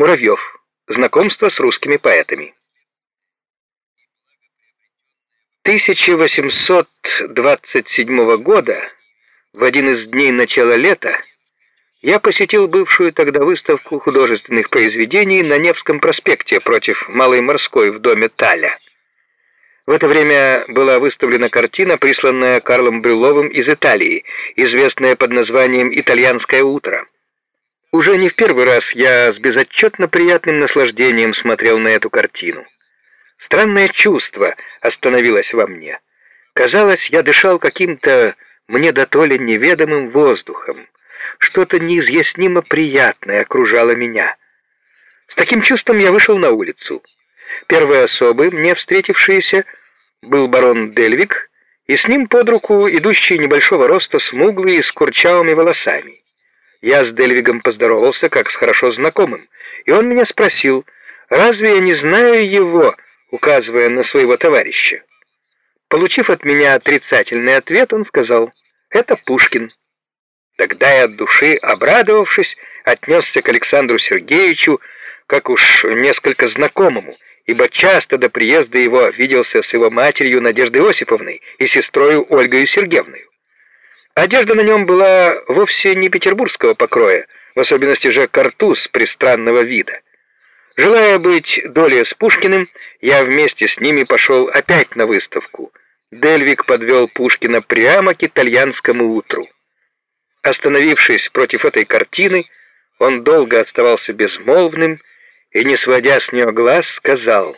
Муравьев. Знакомство с русскими поэтами. 1827 года, в один из дней начала лета, я посетил бывшую тогда выставку художественных произведений на Невском проспекте против Малой Морской в доме Таля. В это время была выставлена картина, присланная Карлом Брюловым из Италии, известная под названием «Итальянское утро». Уже не в первый раз я с безотчетно приятным наслаждением смотрел на эту картину. Странное чувство остановилось во мне. Казалось, я дышал каким-то мне дотоле неведомым воздухом. Что-то неизъяснимо приятное окружало меня. С таким чувством я вышел на улицу. Первой особой, мне встретившиеся, был барон Дельвик, и с ним под руку идущий небольшого роста смуглый с курчавыми волосами. Я с Дельвигом поздоровался, как с хорошо знакомым, и он меня спросил, разве я не знаю его, указывая на своего товарища. Получив от меня отрицательный ответ, он сказал, это Пушкин. Тогда я от души, обрадовавшись, отнесся к Александру Сергеевичу, как уж несколько знакомому, ибо часто до приезда его виделся с его матерью Надеждой Осиповной и сестрою Ольгой Сергеевной. Одежда на нем была вовсе не петербургского покроя, в особенности же картуз пристранного вида. Желая быть долей с Пушкиным, я вместе с ними пошел опять на выставку. Дельвик подвел Пушкина прямо к итальянскому утру. Остановившись против этой картины, он долго оставался безмолвным и, не сводя с нее глаз, сказал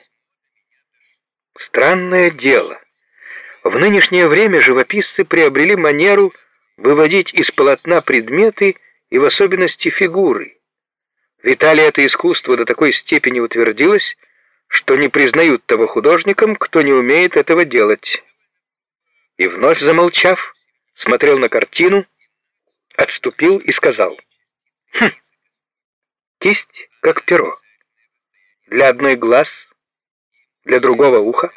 «Странное дело». В нынешнее время живописцы приобрели манеру выводить из полотна предметы и в особенности фигуры. В Италии это искусство до такой степени утвердилось, что не признают того художником, кто не умеет этого делать. И вновь замолчав, смотрел на картину, отступил и сказал, «Хм, кисть как перо, для одной глаз, для другого уха».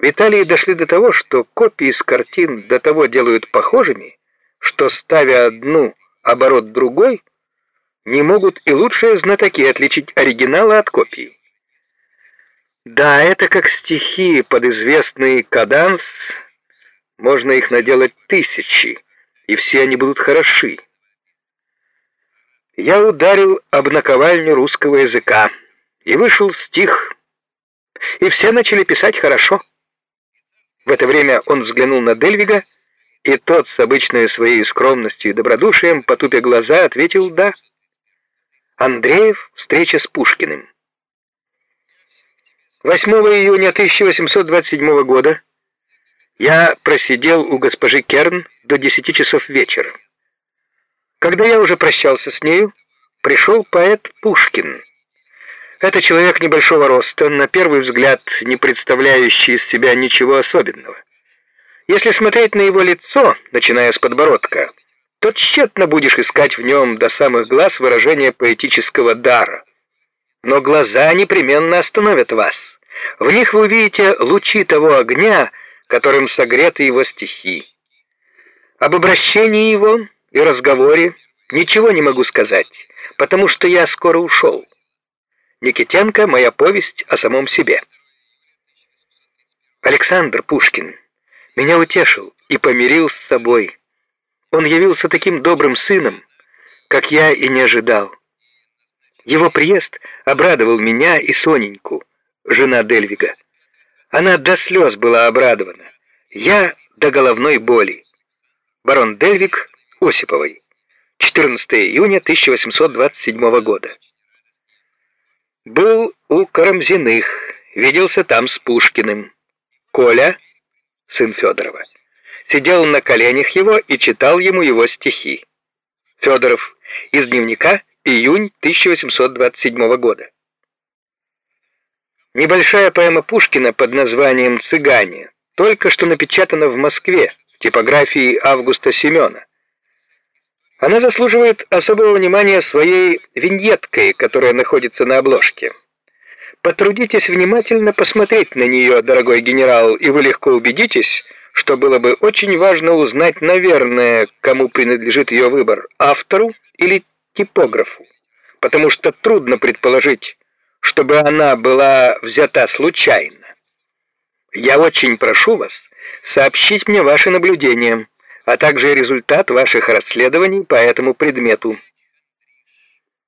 В Италии дошли до того, что копии с картин до того делают похожими, что, ставя одну оборот другой, не могут и лучшие знатоки отличить оригиналы от копии. Да, это как стихи под известный каданс, можно их наделать тысячи, и все они будут хороши. Я ударил об наковальню русского языка, и вышел стих, и все начали писать хорошо. В это время он взглянул на Дельвига, и тот с обычной своей скромностью и добродушием, потупя глаза, ответил «да». Андреев. Встреча с Пушкиным. 8 июня 1827 года я просидел у госпожи Керн до 10 часов вечера. Когда я уже прощался с нею, пришел поэт Пушкин. Это человек небольшого роста, на первый взгляд не представляющий из себя ничего особенного. Если смотреть на его лицо, начиная с подбородка, то тщетно будешь искать в нем до самых глаз выражение поэтического дара. Но глаза непременно остановят вас. В них вы увидите лучи того огня, которым согреты его стихи. Об обращении его и разговоре ничего не могу сказать, потому что я скоро ушел. Никитенко — моя повесть о самом себе. Александр Пушкин меня утешил и помирил с собой. Он явился таким добрым сыном, как я и не ожидал. Его приезд обрадовал меня и Соненьку, жена Дельвига. Она до слез была обрадована. Я до головной боли. Барон Дельвиг Осиповой. 14 июня 1827 года. Был у Карамзиных, виделся там с Пушкиным. Коля, сын Федорова, сидел на коленях его и читал ему его стихи. Федоров из дневника, июнь 1827 года. Небольшая поэма Пушкина под названием «Цыгане» только что напечатана в Москве в типографии Августа Семена. Она заслуживает особого внимания своей виньеткой, которая находится на обложке. Потрудитесь внимательно посмотреть на нее, дорогой генерал, и вы легко убедитесь, что было бы очень важно узнать, наверное, кому принадлежит ее выбор, автору или типографу. потому что трудно предположить, чтобы она была взята случайно. Я очень прошу вас сообщить мне ваши наблюдения, а также результат ваших расследований по этому предмету.